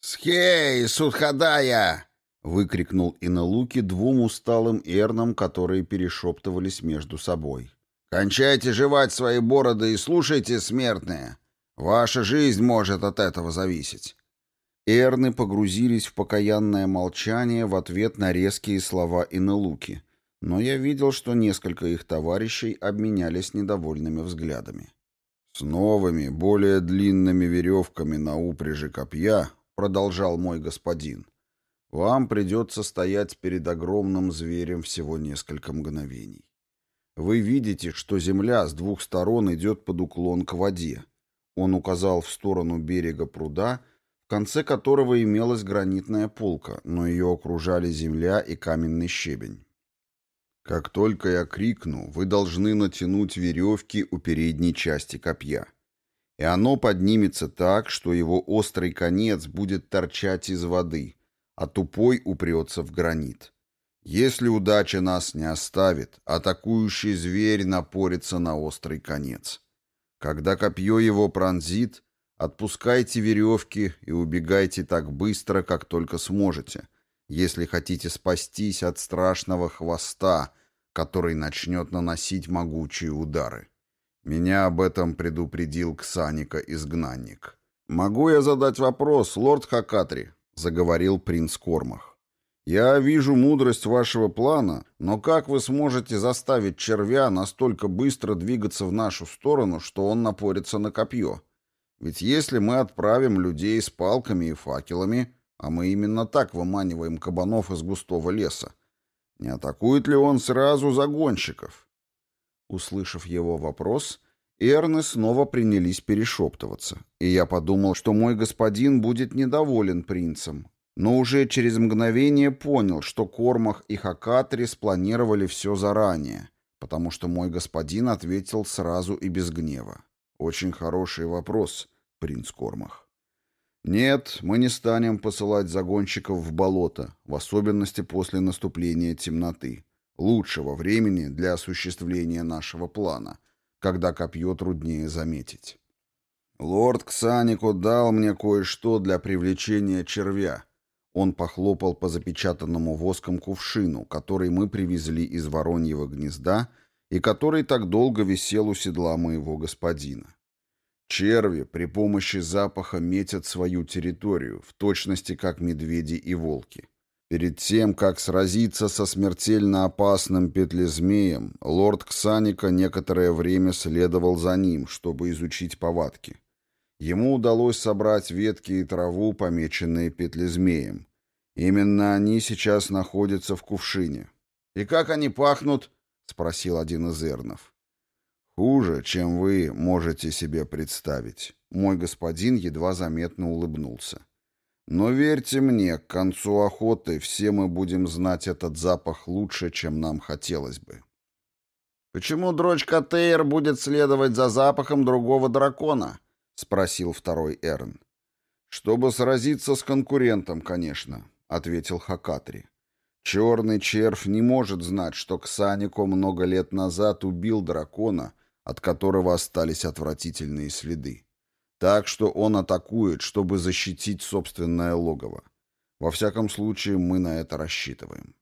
«Схей, Судхадая!» — выкрикнул Иналуки двум усталым эрнам, которые перешептывались между собой. «Кончайте жевать свои бороды и слушайте, смертные! Ваша жизнь может от этого зависеть!» Эрны погрузились в покаянное молчание в ответ на резкие слова Иналуки, но я видел, что несколько их товарищей обменялись недовольными взглядами. «С новыми, более длинными веревками на упряжи копья», — продолжал мой господин, — «вам придется стоять перед огромным зверем всего несколько мгновений. Вы видите, что земля с двух сторон идет под уклон к воде. Он указал в сторону берега пруда, в конце которого имелась гранитная полка, но ее окружали земля и каменный щебень. Как только я крикну, вы должны натянуть веревки у передней части копья. И оно поднимется так, что его острый конец будет торчать из воды, а тупой упрется в гранит. Если удача нас не оставит, атакующий зверь напорится на острый конец. Когда копье его пронзит, отпускайте веревки и убегайте так быстро, как только сможете, если хотите спастись от страшного хвоста, который начнет наносить могучие удары. Меня об этом предупредил Ксаника-изгнанник. «Могу я задать вопрос, лорд Хакатри?» — заговорил принц Кормах. Я вижу мудрость вашего плана, но как вы сможете заставить червя настолько быстро двигаться в нашу сторону, что он напорится на копье? Ведь если мы отправим людей с палками и факелами, а мы именно так выманиваем кабанов из густого леса, не атакует ли он сразу загонщиков? Услышав его вопрос, Эрны снова принялись перешептываться, и я подумал, что мой господин будет недоволен принцем, но уже через мгновение понял, что Кормах и Хакатри спланировали все заранее, потому что мой господин ответил сразу и без гнева. «Очень хороший вопрос, принц Кормах». «Нет, мы не станем посылать загонщиков в болото, в особенности после наступления темноты, лучшего времени для осуществления нашего плана, когда копье труднее заметить. Лорд Ксанико дал мне кое-что для привлечения червя» Он похлопал по запечатанному воском кувшину, который мы привезли из Вороньего гнезда и который так долго висел у седла моего господина. Черви при помощи запаха метят свою территорию, в точности как медведи и волки. Перед тем, как сразиться со смертельно опасным петлезмеем, лорд Ксаника некоторое время следовал за ним, чтобы изучить повадки. Ему удалось собрать ветки и траву, помеченные петлезмеем. Именно они сейчас находятся в кувшине. «И как они пахнут?» — спросил один из эрнов. «Хуже, чем вы можете себе представить». Мой господин едва заметно улыбнулся. «Но верьте мне, к концу охоты все мы будем знать этот запах лучше, чем нам хотелось бы». «Почему дрочка Тейр будет следовать за запахом другого дракона?» — спросил второй Эрн. «Чтобы сразиться с конкурентом, конечно», — ответил Хакатри. «Черный червь не может знать, что Ксанико много лет назад убил дракона, от которого остались отвратительные следы. Так что он атакует, чтобы защитить собственное логово. Во всяком случае, мы на это рассчитываем».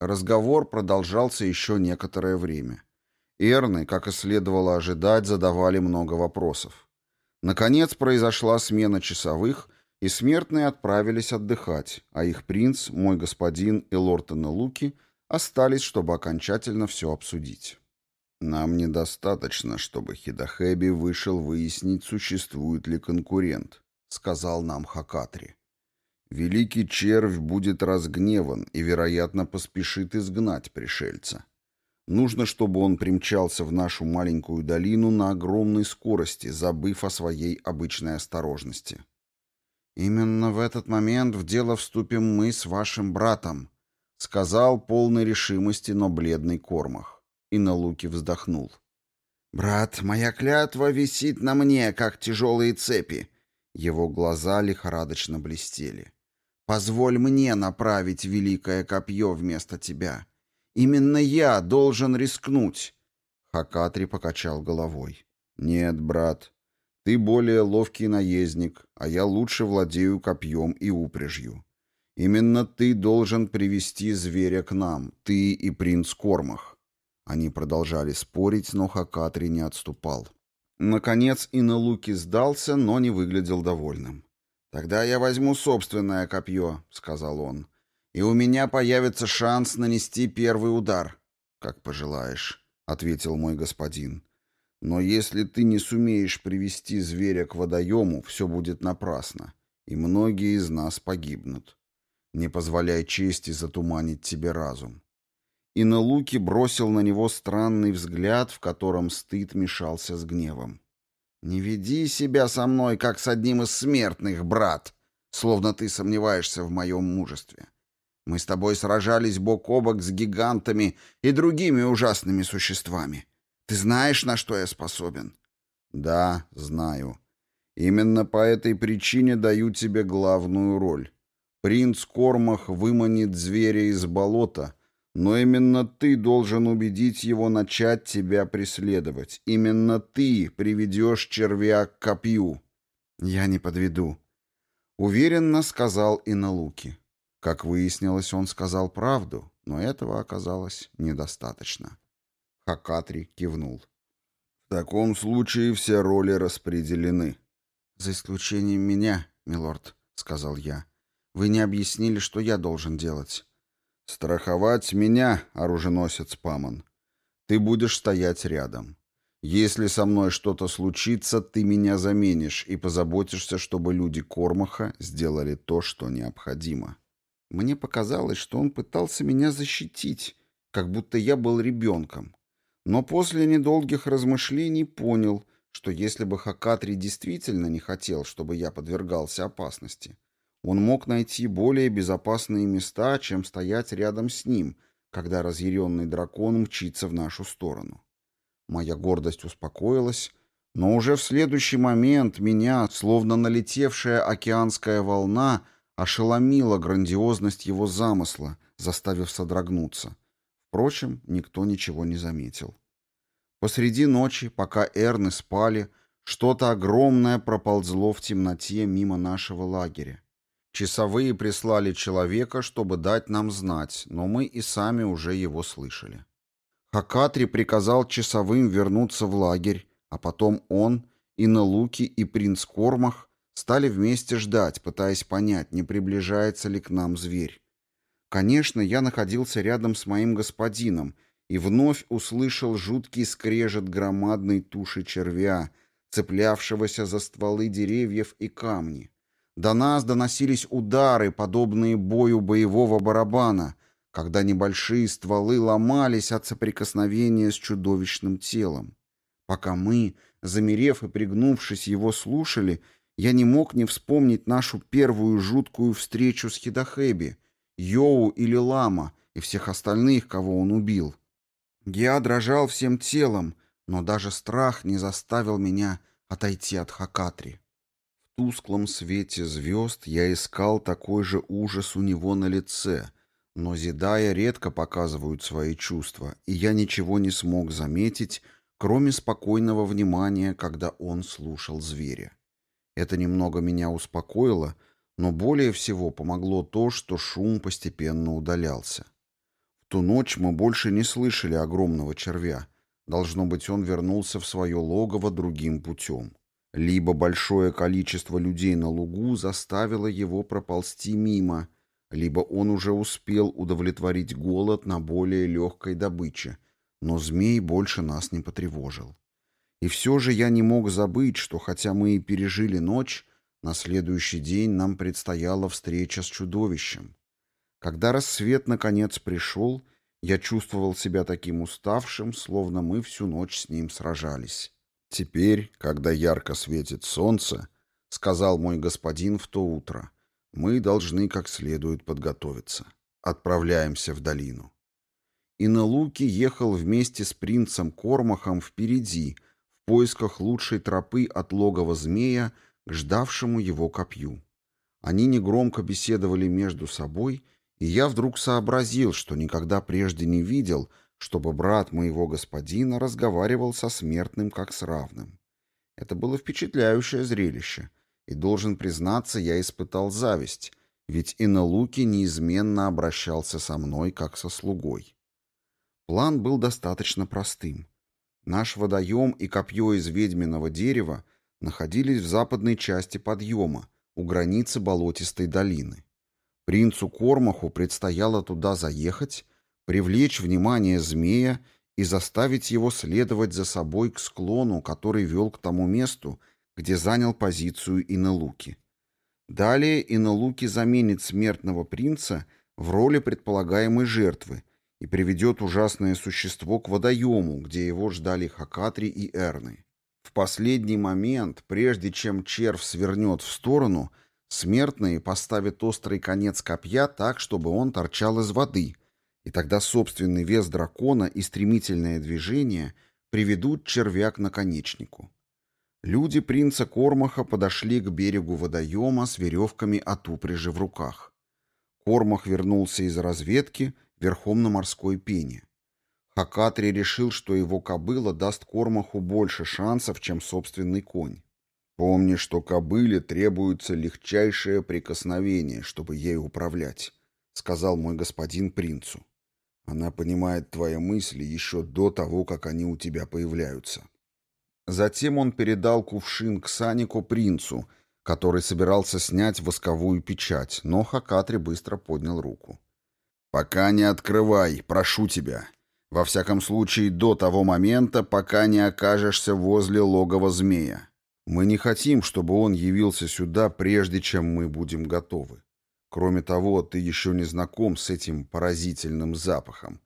Разговор продолжался еще некоторое время. Эрны, как и следовало ожидать, задавали много вопросов. Наконец произошла смена часовых, и смертные отправились отдыхать, а их принц, мой господин и лорд Луки остались, чтобы окончательно все обсудить. «Нам недостаточно, чтобы Хидахэби вышел выяснить, существует ли конкурент», — сказал нам Хакатри. «Великий червь будет разгневан и, вероятно, поспешит изгнать пришельца. Нужно, чтобы он примчался в нашу маленькую долину на огромной скорости, забыв о своей обычной осторожности. «Именно в этот момент в дело вступим мы с вашим братом», — сказал полной решимости, но бледный Кормах. И на луке вздохнул. «Брат, моя клятва висит на мне, как тяжелые цепи». Его глаза лихорадочно блестели. «Позволь мне направить великое копье вместо тебя». Именно я должен рискнуть. Хакатри покачал головой. Нет, брат, Ты более ловкий наездник, а я лучше владею копьем и упряжью. Именно ты должен привести зверя к нам, ты и принц Кормах. Они продолжали спорить, но Хакатри не отступал. Наконец Иналуки сдался, но не выглядел довольным. «Тогда я возьму собственное копье», — сказал он, — «и у меня появится шанс нанести первый удар». «Как пожелаешь», — ответил мой господин. «Но если ты не сумеешь привести зверя к водоему, все будет напрасно, и многие из нас погибнут. Не позволяй чести затуманить тебе разум». И на луки бросил на него странный взгляд, в котором стыд мешался с гневом. «Не веди себя со мной, как с одним из смертных, брат, словно ты сомневаешься в моем мужестве. Мы с тобой сражались бок о бок с гигантами и другими ужасными существами. Ты знаешь, на что я способен?» «Да, знаю. Именно по этой причине даю тебе главную роль. Принц Кормах выманит зверя из болота» Но именно ты должен убедить его начать тебя преследовать. Именно ты приведешь червя к копью. Я не подведу. Уверенно сказал Иналуки. Как выяснилось, он сказал правду, но этого оказалось недостаточно. Хакатри кивнул. В таком случае все роли распределены. За исключением меня, милорд, сказал я. Вы не объяснили, что я должен делать. «Страховать меня, оруженосец Памон. Ты будешь стоять рядом. Если со мной что-то случится, ты меня заменишь и позаботишься, чтобы люди Кормаха сделали то, что необходимо». Мне показалось, что он пытался меня защитить, как будто я был ребенком. Но после недолгих размышлений понял, что если бы Хакатри действительно не хотел, чтобы я подвергался опасности, он мог найти более безопасные места, чем стоять рядом с ним, когда разъяренный дракон мчится в нашу сторону. Моя гордость успокоилась, но уже в следующий момент меня, словно налетевшая океанская волна, ошеломила грандиозность его замысла, заставив содрогнуться. Впрочем, никто ничего не заметил. Посреди ночи, пока Эрны спали, что-то огромное проползло в темноте мимо нашего лагеря. Часовые прислали человека, чтобы дать нам знать, но мы и сами уже его слышали. Хакатри приказал часовым вернуться в лагерь, а потом он, и Налуки, и принц Кормах стали вместе ждать, пытаясь понять, не приближается ли к нам зверь. Конечно, я находился рядом с моим господином и вновь услышал жуткий скрежет громадной туши червя, цеплявшегося за стволы деревьев и камни. До нас доносились удары, подобные бою боевого барабана, когда небольшие стволы ломались от соприкосновения с чудовищным телом. Пока мы, замерев и пригнувшись, его слушали, я не мог не вспомнить нашу первую жуткую встречу с Хидахэби, Йоу или Лама и всех остальных, кого он убил. Я дрожал всем телом, но даже страх не заставил меня отойти от Хакатри тусклом свете звезд я искал такой же ужас у него на лице, но Зидая редко показывают свои чувства, и я ничего не смог заметить, кроме спокойного внимания, когда он слушал зверя. Это немного меня успокоило, но более всего помогло то, что шум постепенно удалялся. В ту ночь мы больше не слышали огромного червя. Должно быть, он вернулся в свое логово другим путем. Либо большое количество людей на лугу заставило его проползти мимо, либо он уже успел удовлетворить голод на более легкой добыче, но змей больше нас не потревожил. И все же я не мог забыть, что хотя мы и пережили ночь, на следующий день нам предстояла встреча с чудовищем. Когда рассвет наконец пришел, я чувствовал себя таким уставшим, словно мы всю ночь с ним сражались. «Теперь, когда ярко светит солнце, — сказал мой господин в то утро, — мы должны как следует подготовиться. Отправляемся в долину». И на луке ехал вместе с принцем Кормахом впереди, в поисках лучшей тропы от логова змея к ждавшему его копью. Они негромко беседовали между собой, и я вдруг сообразил, что никогда прежде не видел — чтобы брат моего господина разговаривал со смертным как с равным. Это было впечатляющее зрелище, и, должен признаться, я испытал зависть, ведь Инелуки неизменно обращался со мной, как со слугой. План был достаточно простым. Наш водоем и копье из ведьминого дерева находились в западной части подъема, у границы болотистой долины. Принцу Кормаху предстояло туда заехать, привлечь внимание змея и заставить его следовать за собой к склону, который вел к тому месту, где занял позицию Инелуки. Далее Инелуки заменит смертного принца в роли предполагаемой жертвы и приведет ужасное существо к водоему, где его ждали Хакатри и Эрны. В последний момент, прежде чем червь свернет в сторону, смертные поставят острый конец копья так, чтобы он торчал из воды, и тогда собственный вес дракона и стремительное движение приведут червя к наконечнику. Люди принца Кормаха подошли к берегу водоема с веревками от упряжи в руках. Кормах вернулся из разведки верхом на морской пене. Хакатри решил, что его кобыла даст Кормаху больше шансов, чем собственный конь. Помни, что кобыле требуется легчайшее прикосновение, чтобы ей управлять, сказал мой господин принцу. Она понимает твои мысли еще до того, как они у тебя появляются. Затем он передал кувшин к Санику принцу, который собирался снять восковую печать, но Хакатри быстро поднял руку. «Пока не открывай, прошу тебя. Во всяком случае, до того момента, пока не окажешься возле логова змея. Мы не хотим, чтобы он явился сюда, прежде чем мы будем готовы. Кроме того, ты еще не знаком с этим поразительным запахом,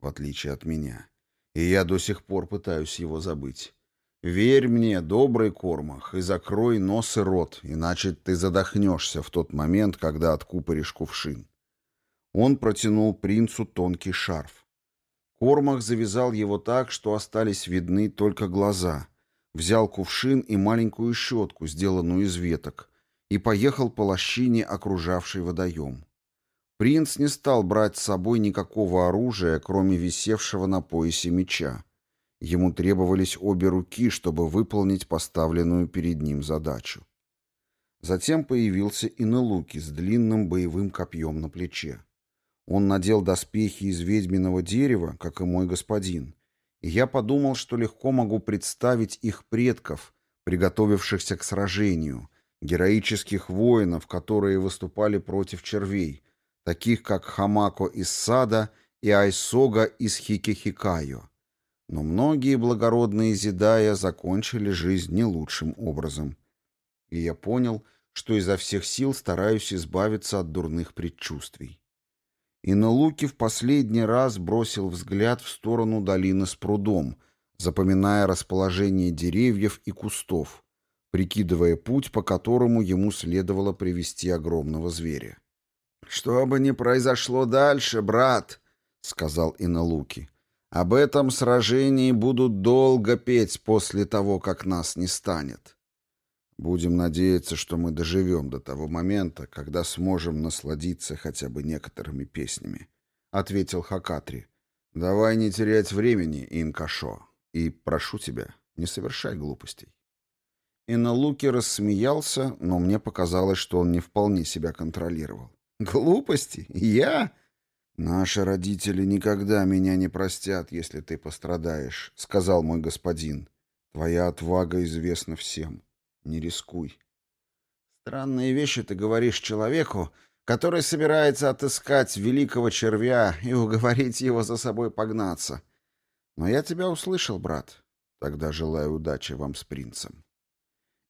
в отличие от меня. И я до сих пор пытаюсь его забыть. Верь мне, добрый Кормах, и закрой нос и рот, иначе ты задохнешься в тот момент, когда откупоришь кувшин. Он протянул принцу тонкий шарф. Кормах завязал его так, что остались видны только глаза, взял кувшин и маленькую щетку, сделанную из веток, и поехал по лощине, окружавшей водоем. Принц не стал брать с собой никакого оружия, кроме висевшего на поясе меча. Ему требовались обе руки, чтобы выполнить поставленную перед ним задачу. Затем появился Инелуки с длинным боевым копьем на плече. Он надел доспехи из ведьминого дерева, как и мой господин, и я подумал, что легко могу представить их предков, приготовившихся к сражению, героических воинов, которые выступали против червей, таких как Хамако из Сада и Айсога из Хикехикайо. Но многие благородные зидая закончили жизнь не лучшим образом. И я понял, что изо всех сил стараюсь избавиться от дурных предчувствий. И на луке в последний раз бросил взгляд в сторону долины с прудом, запоминая расположение деревьев и кустов, прикидывая путь, по которому ему следовало привести огромного зверя. «Что бы ни произошло дальше, брат», — сказал Иналуки, — об этом сражении будут долго петь после того, как нас не станет. Будем надеяться, что мы доживем до того момента, когда сможем насладиться хотя бы некоторыми песнями, — ответил Хакатри. Давай не терять времени, Инкашо, и прошу тебя, не совершай глупостей. Иналуки рассмеялся, но мне показалось, что он не вполне себя контролировал. «Глупости? Я? «Наши родители никогда меня не простят, если ты пострадаешь», — сказал мой господин. «Твоя отвага известна всем. Не рискуй». «Странные вещи ты говоришь человеку, который собирается отыскать великого червя и уговорить его за собой погнаться. Но я тебя услышал, брат. Тогда желаю удачи вам с принцем».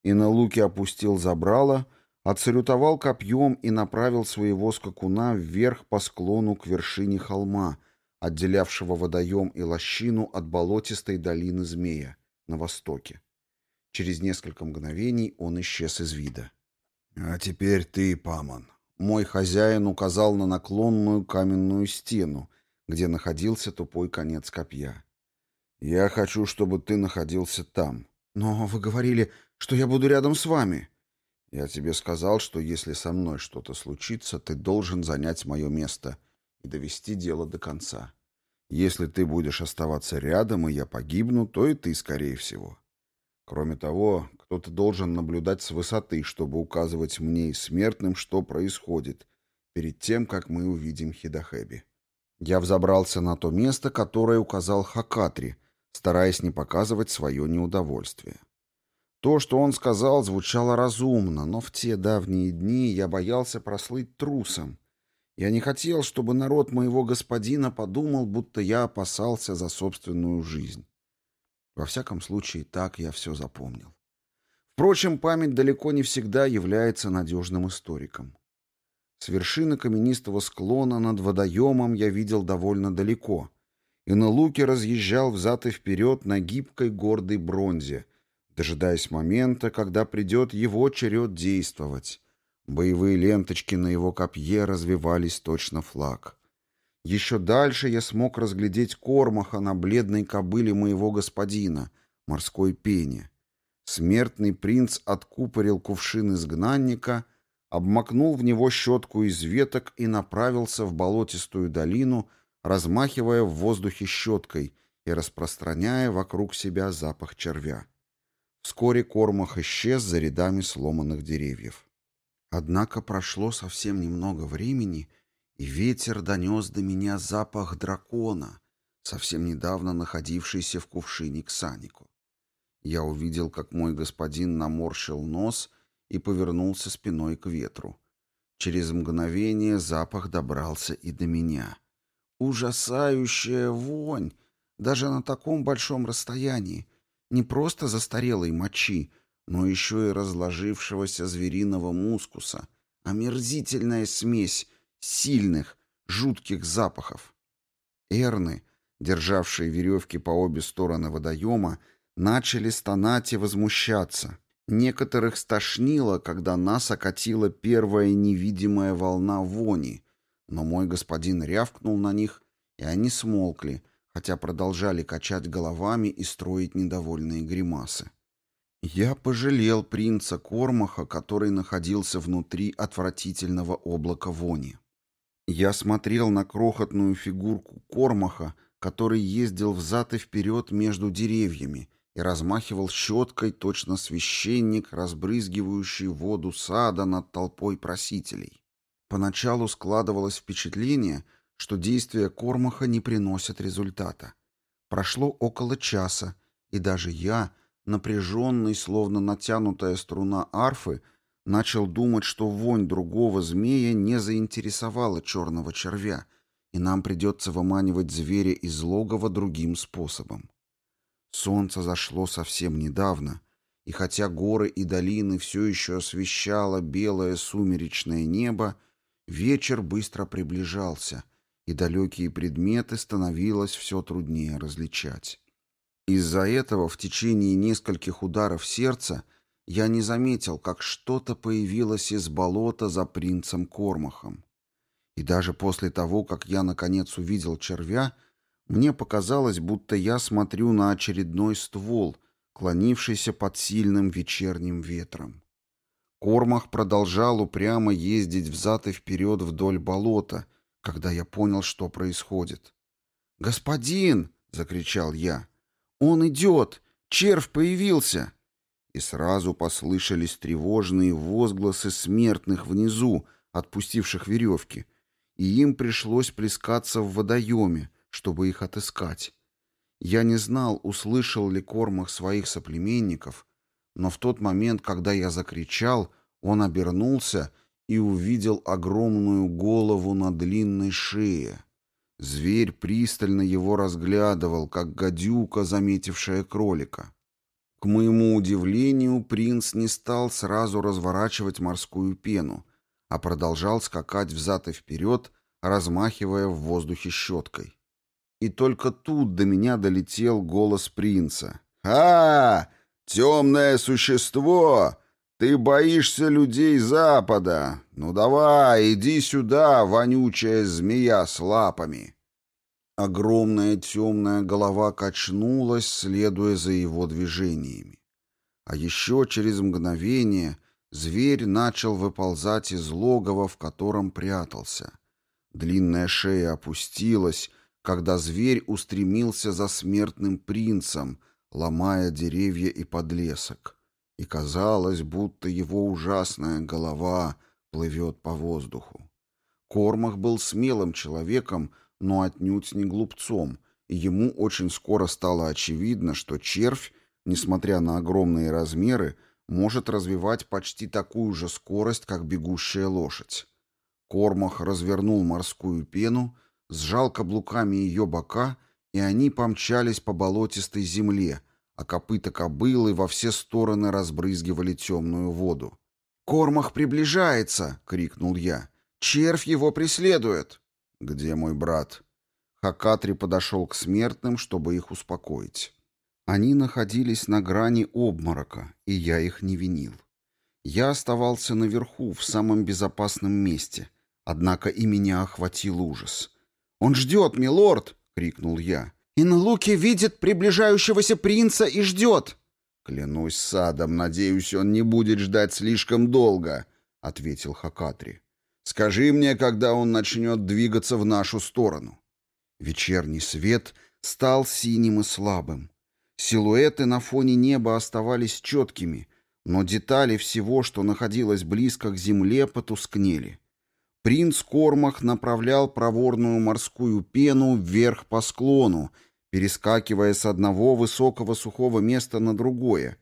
И на луке опустил забрало, — отсалютовал копьем и направил своего скакуна вверх по склону к вершине холма, отделявшего водоем и лощину от болотистой долины Змея на востоке. Через несколько мгновений он исчез из вида. «А теперь ты, Паман». Мой хозяин указал на наклонную каменную стену, где находился тупой конец копья. «Я хочу, чтобы ты находился там». «Но вы говорили, что я буду рядом с вами». Я тебе сказал, что если со мной что-то случится, ты должен занять мое место и довести дело до конца. Если ты будешь оставаться рядом, и я погибну, то и ты, скорее всего. Кроме того, кто-то должен наблюдать с высоты, чтобы указывать мне и смертным, что происходит, перед тем, как мы увидим Хидахэби. Я взобрался на то место, которое указал Хакатри, стараясь не показывать свое неудовольствие. То, что он сказал, звучало разумно, но в те давние дни я боялся прослыть трусом. Я не хотел, чтобы народ моего господина подумал, будто я опасался за собственную жизнь. Во всяком случае, так я все запомнил. Впрочем, память далеко не всегда является надежным историком. С вершины каменистого склона над водоемом я видел довольно далеко, и на луке разъезжал взад и вперед на гибкой гордой бронзе, дожидаясь момента, когда придет его черед действовать. Боевые ленточки на его копье развивались точно флаг. Еще дальше я смог разглядеть кормаха на бледной кобыле моего господина, морской пене. Смертный принц откупорил кувшин изгнанника, обмакнул в него щетку из веток и направился в болотистую долину, размахивая в воздухе щеткой и распространяя вокруг себя запах червя. Вскоре Кормах исчез за рядами сломанных деревьев. Однако прошло совсем немного времени, и ветер донес до меня запах дракона, совсем недавно находившийся в кувшине к Санику. Я увидел, как мой господин наморщил нос и повернулся спиной к ветру. Через мгновение запах добрался и до меня. Ужасающая вонь! Даже на таком большом расстоянии. Не просто застарелой мочи, но еще и разложившегося звериного мускуса. Омерзительная смесь сильных, жутких запахов. Эрны, державшие веревки по обе стороны водоема, начали стонать и возмущаться. Некоторых стошнило, когда нас окатила первая невидимая волна вони, но мой господин рявкнул на них, и они смолкли, хотя продолжали качать головами и строить недовольные гримасы. Я пожалел принца Кормаха, который находился внутри отвратительного облака вони. Я смотрел на крохотную фигурку Кормаха, который ездил взад и вперед между деревьями, и размахивал щеткой точно священник, разбрызгивающий воду сада над толпой просителей. Поначалу складывалось впечатление, что действия Кормаха не приносят результата. Прошло около часа, и даже я, напряженный, словно натянутая струна арфы, начал думать, что вонь другого змея не заинтересовала черного червя, и нам придется выманивать зверя из логова другим способом. Солнце зашло совсем недавно, и хотя горы и долины все еще освещало белое сумеречное небо, вечер быстро приближался, и далекие предметы становилось все труднее различать. Из-за этого в течение нескольких ударов сердца я не заметил, как что-то появилось из болота за принцем Кормахом. И даже после того, как я наконец увидел червя, мне показалось, будто я смотрю на очередной ствол, клонившийся под сильным вечерним ветром. Кормах продолжал упрямо ездить взад и вперед вдоль болота, когда я понял, что происходит. «Господин!» — закричал я. «Он идет! Червь появился!» И сразу послышались тревожные возгласы смертных внизу, отпустивших веревки, и им пришлось плескаться в водоеме, чтобы их отыскать. Я не знал, услышал ли Кормах своих соплеменников, но в тот момент, когда я закричал, он обернулся и увидел огромную голову на длинной шее. Зверь пристально его разглядывал, как гадюка, заметившая кролика. К моему удивлению, принц не стал сразу разворачивать морскую пену, а продолжал скакать взад и вперед, размахивая в воздухе щеткой. И только тут до меня долетел голос принца. «А, темное существо! Ты боишься людей Запада! Ну давай, иди сюда, вонючая змея с лапами!» Огромная темная голова качнулась, следуя за его движениями. А еще через мгновение зверь начал выползать из логова, в котором прятался. Длинная шея опустилась, когда зверь устремился за смертным принцем, ломая деревья и подлесок. И казалось, будто его ужасная голова плывет по воздуху. Кормах был смелым человеком, но отнюдь не глупцом, и ему очень скоро стало очевидно, что червь, несмотря на огромные размеры, может развивать почти такую же скорость, как бегущая лошадь. Кормах развернул морскую пену, сжал каблуками ее бока, и они помчались по болотистой земле, а копыта кобылы во все стороны разбрызгивали темную воду. «Кормах приближается!» — крикнул я. «Червь его преследует!» «Где мой брат?» Хакатри подошел к смертным, чтобы их успокоить. Они находились на грани обморока, и я их не винил. Я оставался наверху, в самом безопасном месте, однако и меня охватил ужас. «Он ждет, милорд!» — крикнул я. «Инлуки видит приближающегося принца и ждет!» «Клянусь садом, надеюсь, он не будет ждать слишком долго», — ответил Хакатри. «Скажи мне, когда он начнет двигаться в нашу сторону». Вечерний свет стал синим и слабым. Силуэты на фоне неба оставались четкими, но детали всего, что находилось близко к земле, потускнели. Принц Кормах направлял проворную морскую пену вверх по склону, перескакивая с одного высокого сухого места на другое,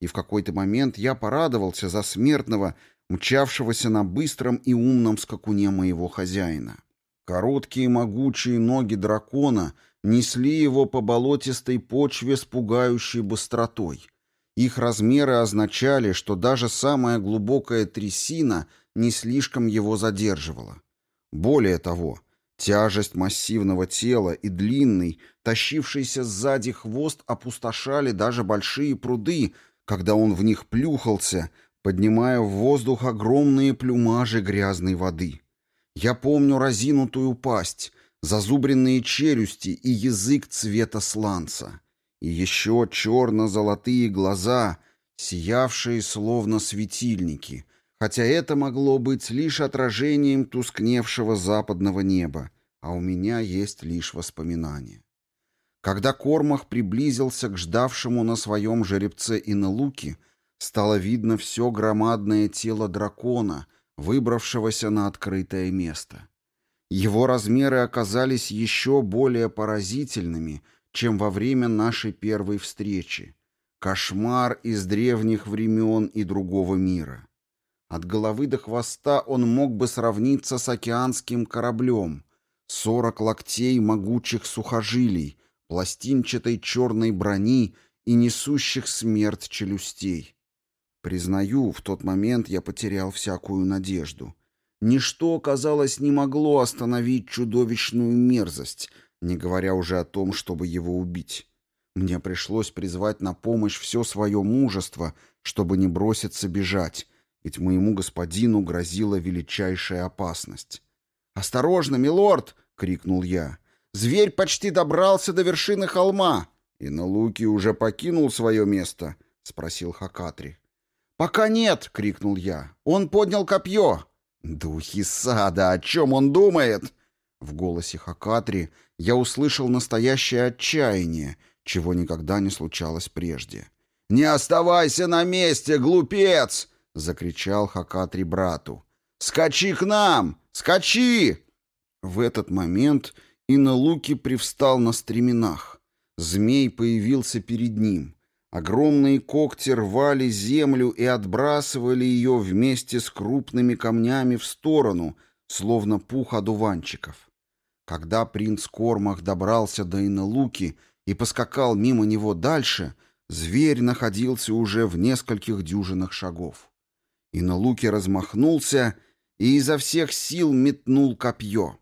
и в какой-то момент я порадовался за смертного, мчавшегося на быстром и умном скакуне моего хозяина. Короткие могучие ноги дракона несли его по болотистой почве с пугающей быстротой. Их размеры означали, что даже самая глубокая трясина не слишком его задерживала. Более того, тяжесть массивного тела и длинный, тащившийся сзади хвост опустошали даже большие пруды, когда он в них плюхался, поднимая в воздух огромные плюмажи грязной воды. Я помню разинутую пасть, зазубренные челюсти и язык цвета сланца. И еще черно-золотые глаза, сиявшие словно светильники, хотя это могло быть лишь отражением тускневшего западного неба, а у меня есть лишь воспоминания. Когда Кормах приблизился к ждавшему на своем жеребце Инелуки, стало видно все громадное тело дракона — выбравшегося на открытое место. Его размеры оказались еще более поразительными, чем во время нашей первой встречи. Кошмар из древних времен и другого мира. От головы до хвоста он мог бы сравниться с океанским кораблем. Сорок локтей могучих сухожилий, пластинчатой черной брони и несущих смерть челюстей. Признаю, в тот момент я потерял всякую надежду. Ничто, казалось, не могло остановить чудовищную мерзость, не говоря уже о том, чтобы его убить. Мне пришлось призвать на помощь все свое мужество, чтобы не броситься бежать, ведь моему господину грозила величайшая опасность. «Осторожно, милорд!» — крикнул я. «Зверь почти добрался до вершины холма!» «И на луке уже покинул свое место?» — спросил Хакатри. «Пока нет!» — крикнул я. «Он поднял копье!» «Духи сада! О чем он думает?» В голосе Хакатри я услышал настоящее отчаяние, чего никогда не случалось прежде. «Не оставайся на месте, глупец!» — закричал Хакатри брату. «Скачи к нам! Скачи!» В этот момент Иналуки привстал на стременах. Змей появился перед ним. Огромные когти рвали землю и отбрасывали ее вместе с крупными камнями в сторону, словно пух одуванчиков. Когда принц Кормах добрался до Иналуки и поскакал мимо него дальше, зверь находился уже в нескольких дюжинах шагов. Иналуки размахнулся и изо всех сил метнул копье.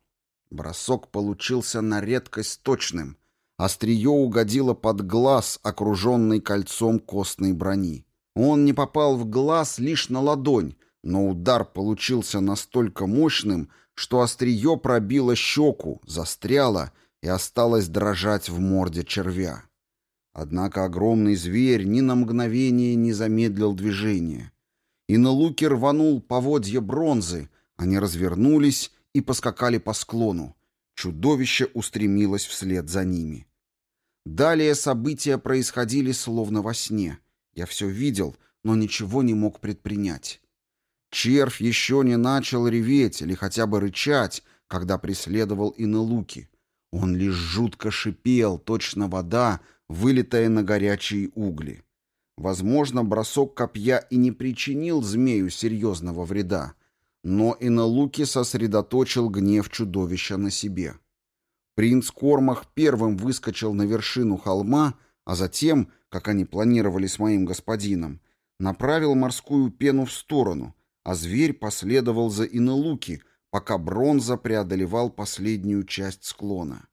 Бросок получился на редкость точным, Острие угодило под глаз, окруженный кольцом костной брони. Он не попал в глаз лишь на ладонь, но удар получился настолько мощным, что острие пробило щеку, застряло и осталось дрожать в морде червя. Однако огромный зверь ни на мгновение не замедлил движение. И на луке рванул поводья бронзы, они развернулись и поскакали по склону. Чудовище устремилось вслед за ними. Далее события происходили словно во сне. Я все видел, но ничего не мог предпринять. Червь еще не начал реветь или хотя бы рычать, когда преследовал Инелуки. Он лишь жутко шипел, точно вода, вылитая на горячие угли. Возможно, бросок копья и не причинил змею серьезного вреда, но Инелуки сосредоточил гнев чудовища на себе. Принц Кормах первым выскочил на вершину холма, а затем, как они планировали с моим господином, направил морскую пену в сторону, а зверь последовал за Инелуки, пока бронза преодолевал последнюю часть склона.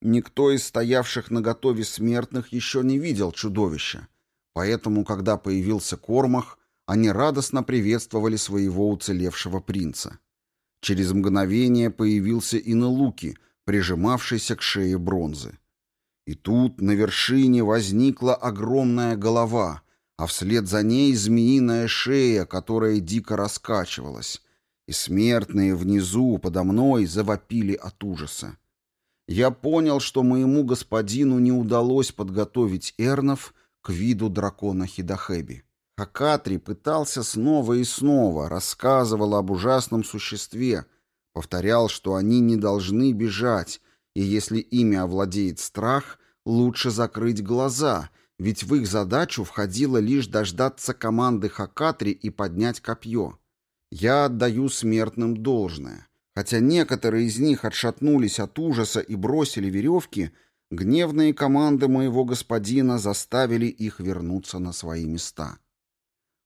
Никто из стоявших на готове смертных еще не видел чудовища, поэтому, когда появился Кормах, они радостно приветствовали своего уцелевшего принца. Через мгновение появился Инелуки, прижимавшийся к шее бронзы. И тут на вершине возникла огромная голова, а вслед за ней змеиная шея, которая дико раскачивалась, и смертные внизу подо мной завопили от ужаса. Я понял, что моему господину не удалось подготовить эрнов к виду дракона Хидахеби. Хакатри пытался снова и снова, рассказывал об ужасном существе, повторял, что они не должны бежать, и если ими овладеет страх, лучше закрыть глаза, ведь в их задачу входило лишь дождаться команды Хакатри и поднять копье. Я отдаю смертным должное. Хотя некоторые из них отшатнулись от ужаса и бросили веревки, гневные команды моего господина заставили их вернуться на свои места.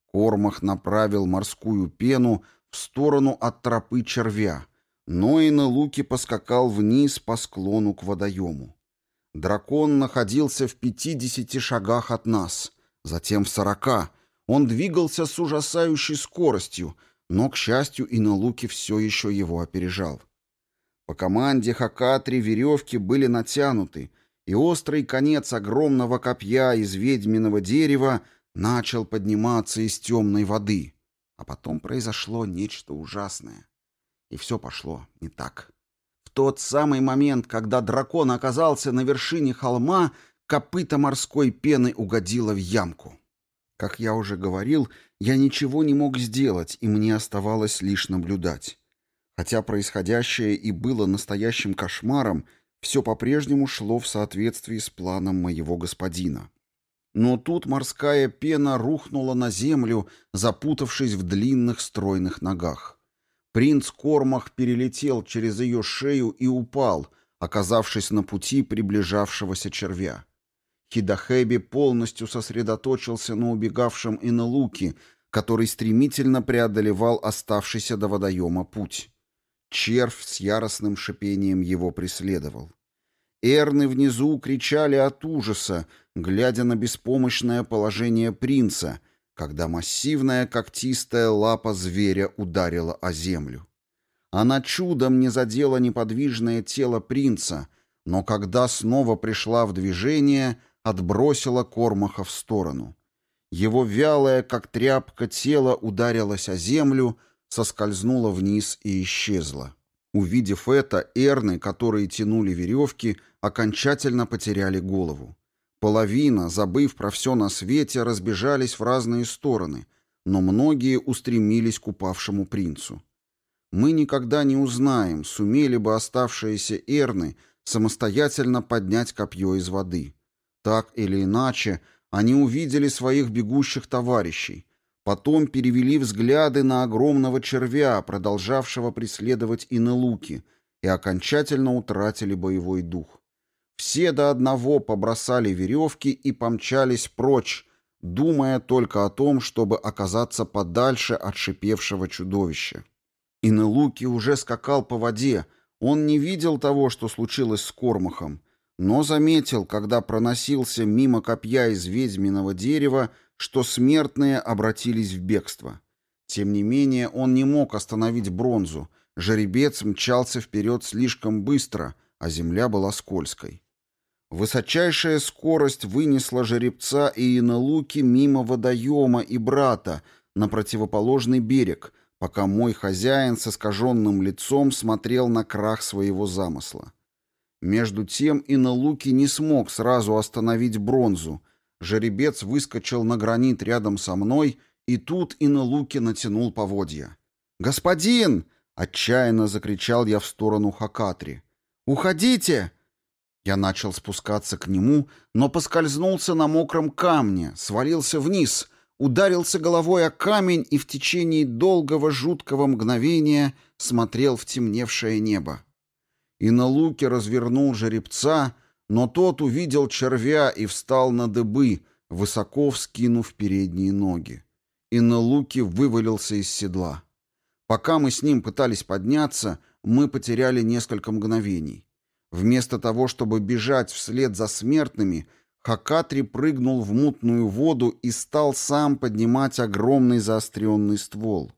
Кормах направил морскую пену в сторону от тропы червя, но и на луке поскакал вниз по склону к водоему. Дракон находился в пятидесяти шагах от нас, затем в сорока. Он двигался с ужасающей скоростью, но, к счастью, и на луке все еще его опережал. По команде Хакатри веревки были натянуты, и острый конец огромного копья из ведьминого дерева начал подниматься из темной воды. А потом произошло нечто ужасное. И все пошло не так. В тот самый момент, когда дракон оказался на вершине холма, копыта морской пены угодило в ямку. Как я уже говорил, я ничего не мог сделать, и мне оставалось лишь наблюдать. Хотя происходящее и было настоящим кошмаром, все по-прежнему шло в соответствии с планом моего господина. Но тут морская пена рухнула на землю, запутавшись в длинных стройных ногах. Принц Кормах перелетел через ее шею и упал, оказавшись на пути приближавшегося червя. Хидахеби полностью сосредоточился на убегавшем Инелуке, который стремительно преодолевал оставшийся до водоема путь. Червь с яростным шипением его преследовал. Эрны внизу кричали от ужаса, глядя на беспомощное положение принца, когда массивная когтистая лапа зверя ударила о землю. Она чудом не задела неподвижное тело принца, но когда снова пришла в движение, отбросила Кормаха в сторону. Его вялое, как тряпка, тело ударилось о землю, соскользнуло вниз и исчезло. Увидев это, эрны, которые тянули веревки, окончательно потеряли голову. Половина, забыв про все на свете, разбежались в разные стороны, но многие устремились к упавшему принцу. Мы никогда не узнаем, сумели бы оставшиеся эрны самостоятельно поднять копье из воды. Так или иначе, они увидели своих бегущих товарищей, потом перевели взгляды на огромного червя, продолжавшего преследовать Инелуки, и окончательно утратили боевой дух. Все до одного побросали веревки и помчались прочь, думая только о том, чтобы оказаться подальше от шипевшего чудовища. Инелуки уже скакал по воде, он не видел того, что случилось с Кормахом, но заметил, когда проносился мимо копья из ведьминого дерева, что смертные обратились в бегство. Тем не менее, он не мог остановить бронзу. Жеребец мчался вперед слишком быстро, а земля была скользкой. Высочайшая скорость вынесла жеребца и Инелуки мимо водоема и брата на противоположный берег, пока мой хозяин с искаженным лицом смотрел на крах своего замысла. Между тем и на луке не смог сразу остановить бронзу. Жеребец выскочил на гранит рядом со мной, и тут и на луке натянул поводья. «Господин!» — отчаянно закричал я в сторону Хакатри. «Уходите!» Я начал спускаться к нему, но поскользнулся на мокром камне, свалился вниз, ударился головой о камень и в течение долгого жуткого мгновения смотрел в темневшее небо. И на луке развернул жеребца, но тот увидел червя и встал на дыбы, высоко вскинув передние ноги. И на луке вывалился из седла. Пока мы с ним пытались подняться, мы потеряли несколько мгновений. Вместо того, чтобы бежать вслед за смертными, Хакатри прыгнул в мутную воду и стал сам поднимать огромный заостренный ствол.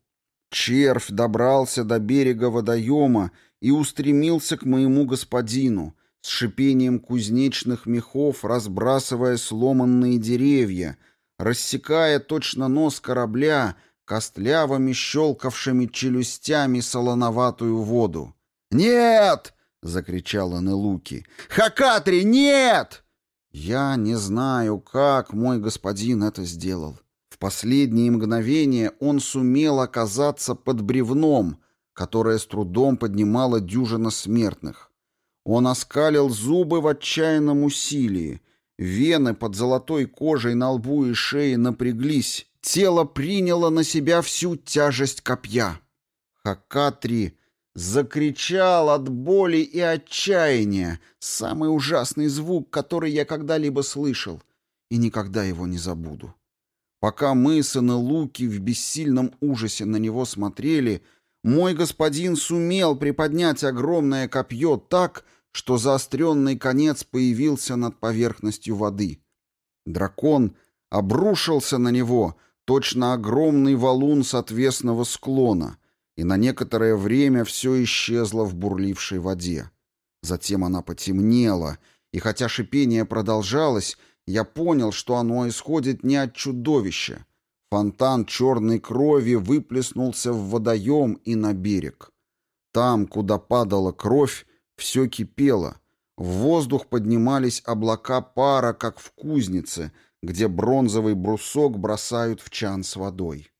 Червь добрался до берега водоема и устремился к моему господину, с шипением кузнечных мехов разбрасывая сломанные деревья, рассекая точно нос корабля костлявыми щелкавшими челюстями солоноватую воду. «Нет!» — закричал Анелуки. «Хакатри, нет!» Я не знаю, как мой господин это сделал. В последние мгновения он сумел оказаться под бревном, которое с трудом поднимало дюжина смертных. Он оскалил зубы в отчаянном усилии. Вены под золотой кожей на лбу и шее напряглись. Тело приняло на себя всю тяжесть копья. Хакатри Закричал от боли и отчаяния, самый ужасный звук, который я когда-либо слышал, и никогда его не забуду. Пока мы, сыны Луки, в бессильном ужасе на него смотрели, мой господин сумел приподнять огромное копье так, что заостренный конец появился над поверхностью воды. Дракон обрушился на него, точно огромный валун с отвесного склона, и на некоторое время все исчезло в бурлившей воде. Затем она потемнела, и хотя шипение продолжалось, я понял, что оно исходит не от чудовища. Фонтан черной крови выплеснулся в водоем и на берег. Там, куда падала кровь, все кипело. В воздух поднимались облака пара, как в кузнице, где бронзовый брусок бросают в чан с водой.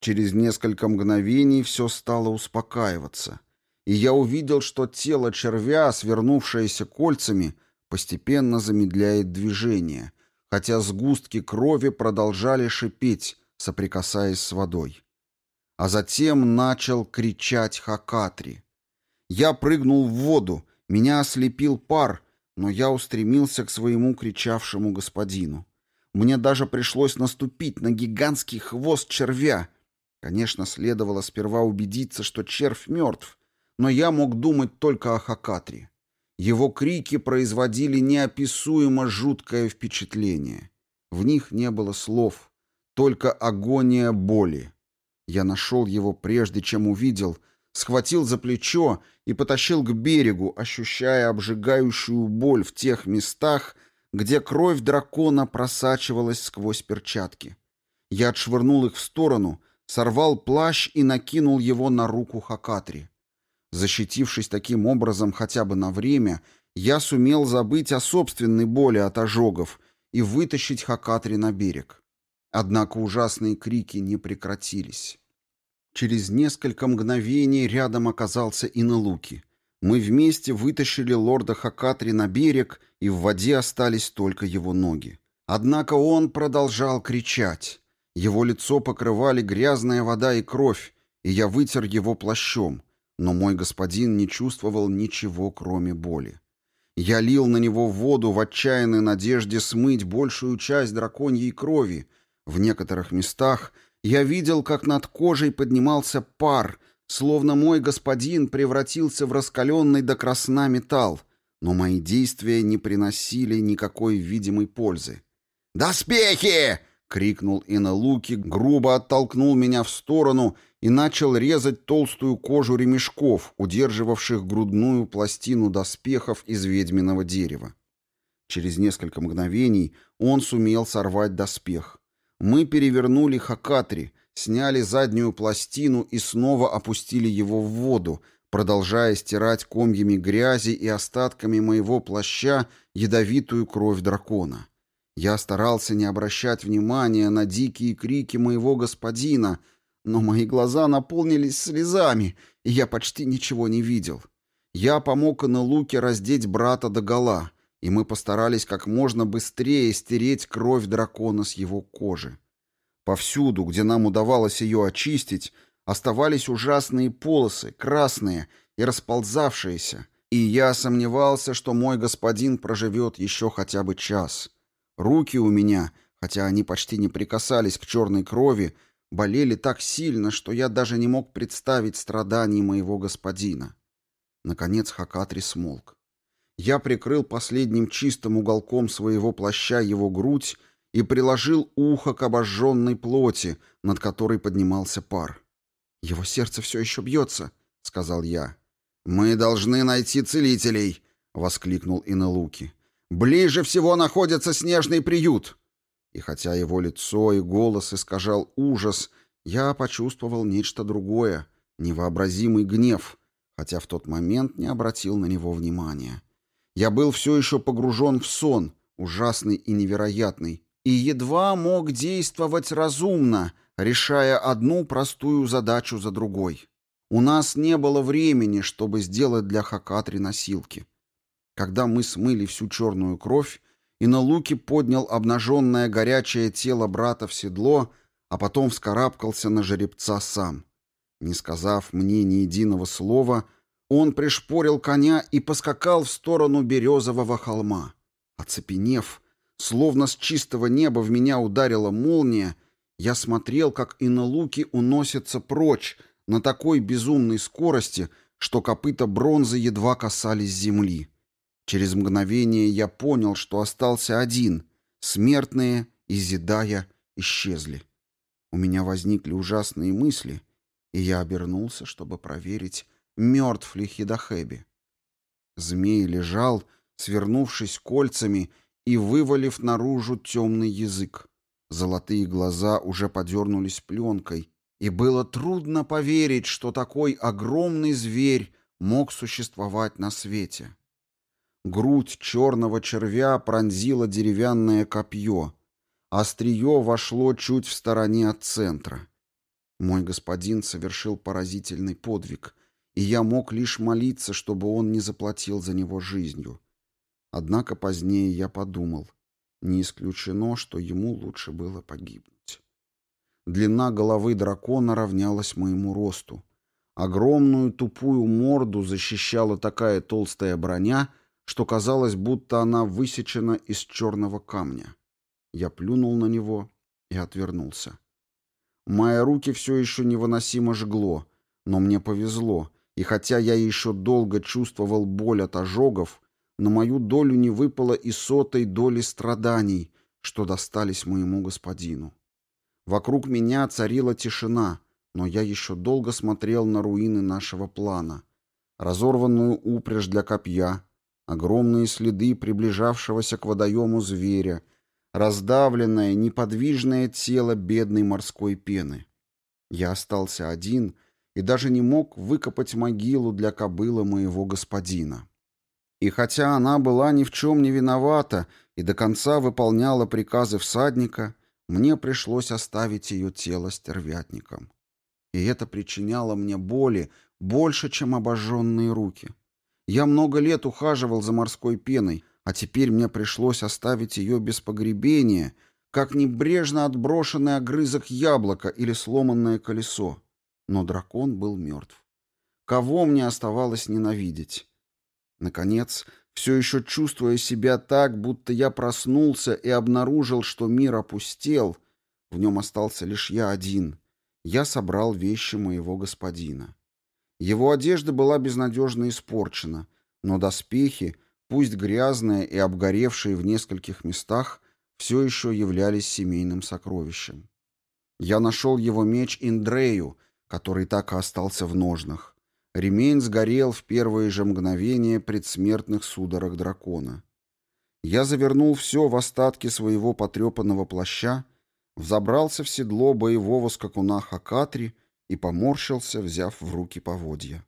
Через несколько мгновений все стало успокаиваться, и я увидел, что тело червя, свернувшееся кольцами, постепенно замедляет движение, хотя сгустки крови продолжали шипеть, соприкасаясь с водой. А затем начал кричать Хакатри. Я прыгнул в воду, меня ослепил пар, но я устремился к своему кричавшему господину. Мне даже пришлось наступить на гигантский хвост червя, Конечно, следовало сперва убедиться, что червь мертв, но я мог думать только о Хакатре. Его крики производили неописуемо жуткое впечатление. В них не было слов, только агония боли. Я нашел его прежде, чем увидел, схватил за плечо и потащил к берегу, ощущая обжигающую боль в тех местах, где кровь дракона просачивалась сквозь перчатки. Я отшвырнул их в сторону, сорвал плащ и накинул его на руку Хакатри. Защитившись таким образом хотя бы на время, я сумел забыть о собственной боли от ожогов и вытащить Хакатри на берег. Однако ужасные крики не прекратились. Через несколько мгновений рядом оказался Иналуки. Мы вместе вытащили лорда Хакатри на берег, и в воде остались только его ноги. Однако он продолжал кричать. Его лицо покрывали грязная вода и кровь, и я вытер его плащом, но мой господин не чувствовал ничего, кроме боли. Я лил на него воду в отчаянной надежде смыть большую часть драконьей крови. В некоторых местах я видел, как над кожей поднимался пар, словно мой господин превратился в раскаленный до красна металл, но мои действия не приносили никакой видимой пользы. «Доспехи!» — крикнул Иналуки, грубо оттолкнул меня в сторону и начал резать толстую кожу ремешков, удерживавших грудную пластину доспехов из ведьминого дерева. Через несколько мгновений он сумел сорвать доспех. Мы перевернули Хакатри, сняли заднюю пластину и снова опустили его в воду, продолжая стирать комьями грязи и остатками моего плаща ядовитую кровь дракона. Я старался не обращать внимания на дикие крики моего господина, но мои глаза наполнились слезами, и я почти ничего не видел. Я помог Луке раздеть брата догола, и мы постарались как можно быстрее стереть кровь дракона с его кожи. Повсюду, где нам удавалось ее очистить, оставались ужасные полосы, красные и расползавшиеся, и я сомневался, что мой господин проживет еще хотя бы час. Руки у меня, хотя они почти не прикасались к черной крови, болели так сильно, что я даже не мог представить страданий моего господина. Наконец Хакатри смолк. Я прикрыл последним чистым уголком своего плаща его грудь и приложил ухо к обожженной плоти, над которой поднимался пар. «Его сердце все еще бьется», — сказал я. «Мы должны найти целителей», — воскликнул Инелуки. Ближе всего находится снежный приют. И хотя его лицо и голос искажал ужас, я почувствовал нечто другое, невообразимый гнев, хотя в тот момент не обратил на него внимания. Я был все еще погружен в сон, ужасный и невероятный, и едва мог действовать разумно, решая одну простую задачу за другой. У нас не было времени, чтобы сделать для Хакатри носилки. Когда мы смыли всю черную кровь, и на луке поднял обнаженное горячее тело брата в седло, а потом вскарабкался на жеребца сам. Не сказав мне ни единого слова, он пришпорил коня и поскакал в сторону березового холма. Оцепенев, словно с чистого неба в меня ударила молния, я смотрел, как иналуки уносятся прочь на такой безумной скорости, что копыта бронзы едва касались земли. Через мгновение я понял, что остался один. Смертные, изидая, исчезли. У меня возникли ужасные мысли, и я обернулся, чтобы проверить, мертв ли Хидахеби. Змей лежал, свернувшись кольцами и вывалив наружу темный язык. Золотые глаза уже подернулись пленкой, и было трудно поверить, что такой огромный зверь мог существовать на свете. Грудь черного червя пронзила деревянное копье. Острие вошло чуть в стороне от центра. Мой господин совершил поразительный подвиг, и я мог лишь молиться, чтобы он не заплатил за него жизнью. Однако позднее я подумал, не исключено, что ему лучше было погибнуть. Длина головы дракона равнялась моему росту. Огромную тупую морду защищала такая толстая броня, что казалось, будто она высечена из черного камня. Я плюнул на него и отвернулся. Мои руки все еще невыносимо жгло, но мне повезло, и хотя я еще долго чувствовал боль от ожогов, на мою долю не выпало и сотой доли страданий, что достались моему господину. Вокруг меня царила тишина, но я еще долго смотрел на руины нашего плана. Разорванную упряжь для копья, огромные следы приближавшегося к водоему зверя, раздавленное, неподвижное тело бедной морской пены. Я остался один и даже не мог выкопать могилу для кобылы моего господина. И хотя она была ни в чем не виновата и до конца выполняла приказы всадника, мне пришлось оставить ее тело стервятником. И это причиняло мне боли больше, чем обожженные руки. Я много лет ухаживал за морской пеной, а теперь мне пришлось оставить ее без погребения, как небрежно отброшенный огрызок яблока или сломанное колесо. Но дракон был мертв. Кого мне оставалось ненавидеть? Наконец, все еще чувствуя себя так, будто я проснулся и обнаружил, что мир опустел, в нем остался лишь я один. Я собрал вещи моего господина. Его одежда была безнадежно испорчена, но доспехи, пусть грязные и обгоревшие в нескольких местах, все еще являлись семейным сокровищем. Я нашел его меч Индрею, который так и остался в ножнах. Ремень сгорел в первые же мгновения предсмертных судорог дракона. Я завернул все в остатки своего потрепанного плаща, взобрался в седло боевого скакуна Хакатри и поморщился, взяв в руки поводья.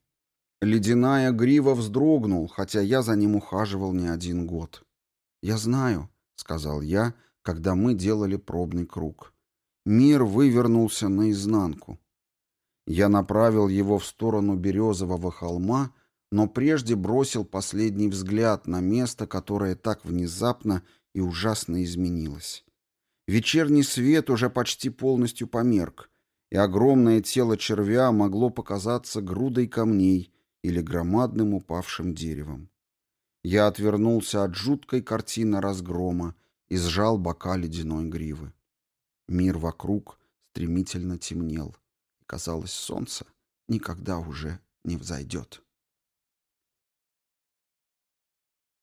Ледяная грива вздрогнул, хотя я за ним ухаживал не один год. «Я знаю», — сказал я, когда мы делали пробный круг. Мир вывернулся наизнанку. Я направил его в сторону Березового холма, но прежде бросил последний взгляд на место, которое так внезапно и ужасно изменилось. Вечерний свет уже почти полностью померк, и огромное тело червя могло показаться грудой камней или громадным упавшим деревом. Я отвернулся от жуткой картины разгрома и сжал бока ледяной гривы. Мир вокруг стремительно темнел, казалось, солнце никогда уже не взойдет.